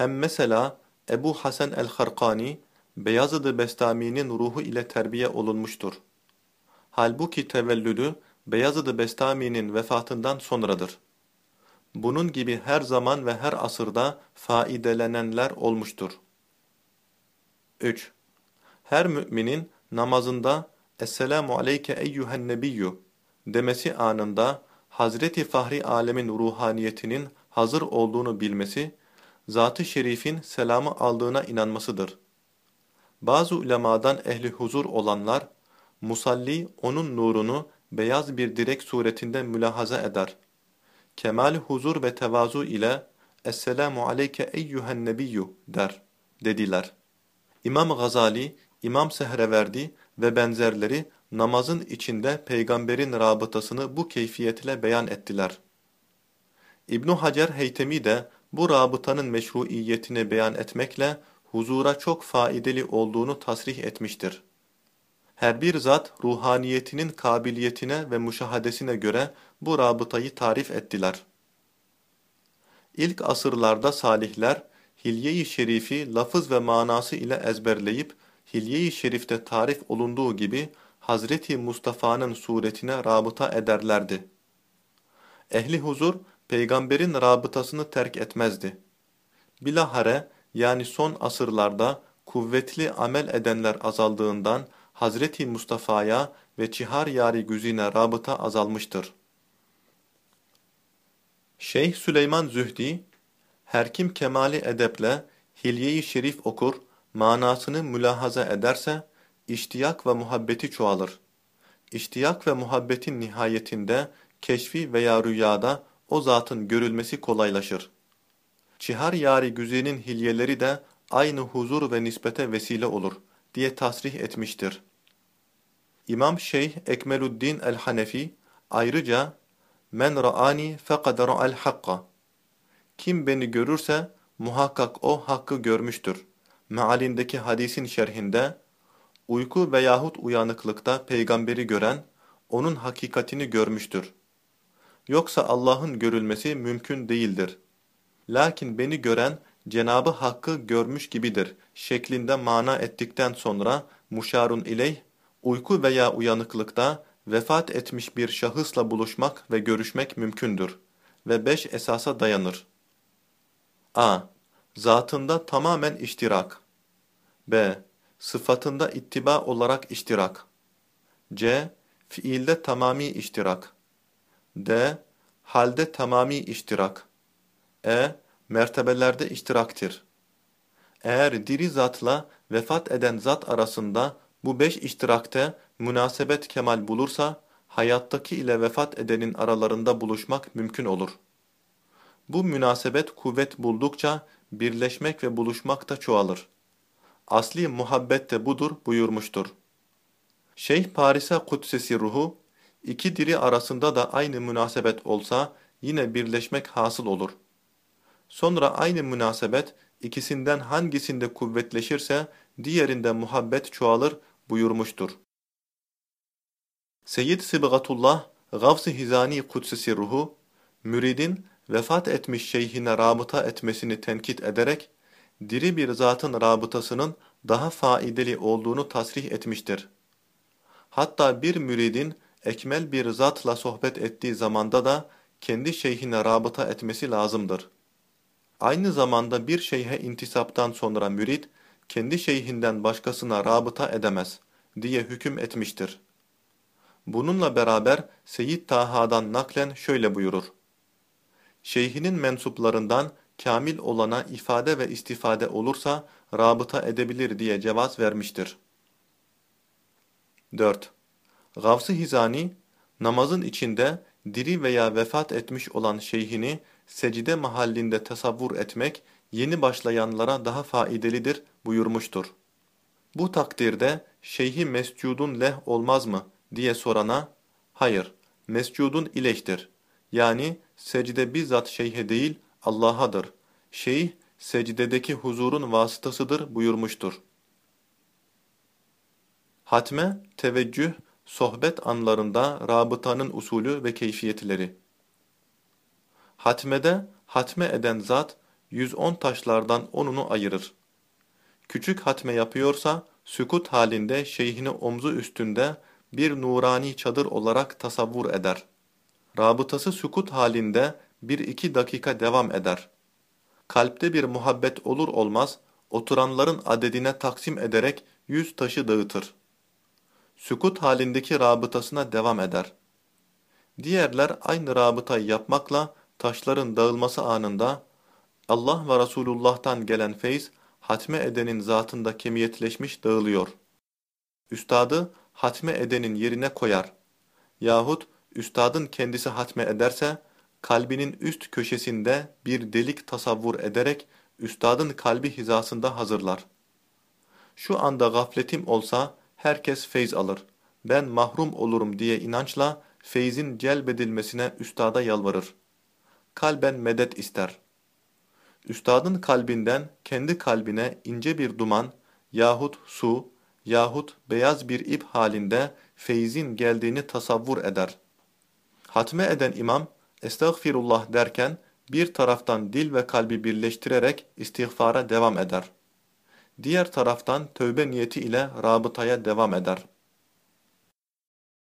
Hem mesela Ebu Hasan el-Harkani, Beyazıd-ı Bestami'nin ruhu ile terbiye olunmuştur. Halbuki tevellüdü Beyazıd-ı Bestami'nin vefatından sonradır. Bunun gibi her zaman ve her asırda faidelenenler olmuştur. 3. Her müminin namazında Esselamu aleyke eyyühen nebiyyü demesi anında Hazreti Fahri Alemin ruhaniyetinin hazır olduğunu bilmesi, Zat-ı Şerif'in selamı aldığına inanmasıdır. Bazı ulemadan ehli huzur olanlar, musalli onun nurunu beyaz bir direk suretinde mülahaza eder. Kemal huzur ve tevazu ile Esselamu aleyke eyyühen nebiyyü der, dediler. İmam Gazali, İmam Sehreverdi ve benzerleri namazın içinde peygamberin rabıtasını bu keyfiyetle beyan ettiler. İbn Hacer Heytemi de bu rabıtanın meşruiyetini beyan etmekle huzura çok faydalı olduğunu tasrih etmiştir. Her bir zat ruhaniyetinin kabiliyetine ve müşahadesine göre bu rabıtayı tarif ettiler. İlk asırlarda salihler Hilye-i Şerifi lafız ve manası ile ezberleyip Hilye-i Şerif'te tarif olunduğu gibi Hazreti Mustafa'nın suretine rabıta ederlerdi. Ehli huzur peygamberin rabıtasını terk etmezdi. Bilahare yani son asırlarda kuvvetli amel edenler azaldığından Hazreti Mustafa'ya ve Çihar Yari Güzine rabıta azalmıştır. Şeyh Süleyman Zühdi, her kim kemali edeple Hilye-i Şerif okur, manasını mülahaza ederse, iştiyak ve muhabbeti çoğalır. İştiyak ve muhabbetin nihayetinde, keşfi veya rüyada o zatın görülmesi kolaylaşır. Çihar yari güzenin hilyeleri de aynı huzur ve nispete vesile olur diye tasrih etmiştir. İmam Şeyh Ekmeluddin el-Hanefi ayrıca men ra'ani fekad ra'al hakka kim beni görürse muhakkak o hakkı görmüştür. Mealindeki hadisin şerhinde uyku veyahut uyanıklıkta peygamberi gören onun hakikatini görmüştür. Yoksa Allah'ın görülmesi mümkün değildir. Lakin beni gören Cenabı Hakk'ı görmüş gibidir şeklinde mana ettikten sonra muşarun ileyh uyku veya uyanıklıkta vefat etmiş bir şahısla buluşmak ve görüşmek mümkündür ve beş esasa dayanır. a. Zatında tamamen iştirak. b. Sıfatında ittiba olarak iştirak. c. Fiilde tamami iştirak. D. Halde tamami iştirak. e. Mertebelerde iştiraktir. Eğer diri zatla vefat eden zat arasında bu beş iştirakte münasebet kemal bulursa, hayattaki ile vefat edenin aralarında buluşmak mümkün olur. Bu münasebet kuvvet buldukça birleşmek ve buluşmak da çoğalır. Asli muhabbet de budur buyurmuştur. Şeyh Paris'e kudsesi ruhu, iki diri arasında da aynı münasebet olsa yine birleşmek hasıl olur. Sonra aynı münasebet ikisinden hangisinde kuvvetleşirse diğerinde muhabbet çoğalır buyurmuştur. Seyyid Sıbgatullah Gavs-ı Hizani Kudsesi ruhu, müridin vefat etmiş şeyhine rabıta etmesini tenkit ederek, diri bir zatın rabıtasının daha faidalı olduğunu tasrih etmiştir. Hatta bir müridin ekmel bir zatla sohbet ettiği zamanda da kendi şeyhine rabıta etmesi lazımdır. Aynı zamanda bir şeyhe intisaptan sonra mürid, kendi şeyhinden başkasına rabıta edemez diye hüküm etmiştir. Bununla beraber Seyyid Taha'dan naklen şöyle buyurur. Şeyhinin mensuplarından kamil olana ifade ve istifade olursa rabıta edebilir diye cevaz vermiştir. 4. Gavs-ı Hizani, namazın içinde diri veya vefat etmiş olan şeyhini secde mahallinde tasavvur etmek yeni başlayanlara daha faydalıdır buyurmuştur. Bu takdirde şeyhi mescudun leh olmaz mı diye sorana, hayır, mescudun ileştir. Yani secde bizzat şeyhe değil Allah'adır. Şeyh, secdedeki huzurun vasıtasıdır buyurmuştur. Hatme, teveccüh, sohbet anlarında rabıtanın usulü ve keyfiyetleri. Hatmede, hatme eden zat, 110 taşlardan onunu ayırır. Küçük hatme yapıyorsa, sükut halinde şeyhini omzu üstünde bir nurani çadır olarak tasavvur eder. Rabıtası sükut halinde bir iki dakika devam eder. Kalpte bir muhabbet olur olmaz, oturanların adedine taksim ederek yüz taşı dağıtır. Sükut halindeki rabıtasına devam eder. Diğerler aynı rabıtayı yapmakla taşların dağılması anında Allah ve Resulullah'tan gelen feyz hatme edenin zatında kemiyetleşmiş dağılıyor. Üstadı hatme edenin yerine koyar. Yahut üstadın kendisi hatme ederse kalbinin üst köşesinde bir delik tasavvur ederek üstadın kalbi hizasında hazırlar. Şu anda gafletim olsa herkes feyz alır. Ben mahrum olurum diye inançla feyzin celbedilmesine üstada yalvarır. Kalben medet ister. Üstadın kalbinden kendi kalbine ince bir duman yahut su yahut beyaz bir ip halinde feyzin geldiğini tasavvur eder. Hatme eden imam, estağfirullah derken bir taraftan dil ve kalbi birleştirerek istiğfara devam eder. Diğer taraftan tövbe niyeti ile rabıtaya devam eder.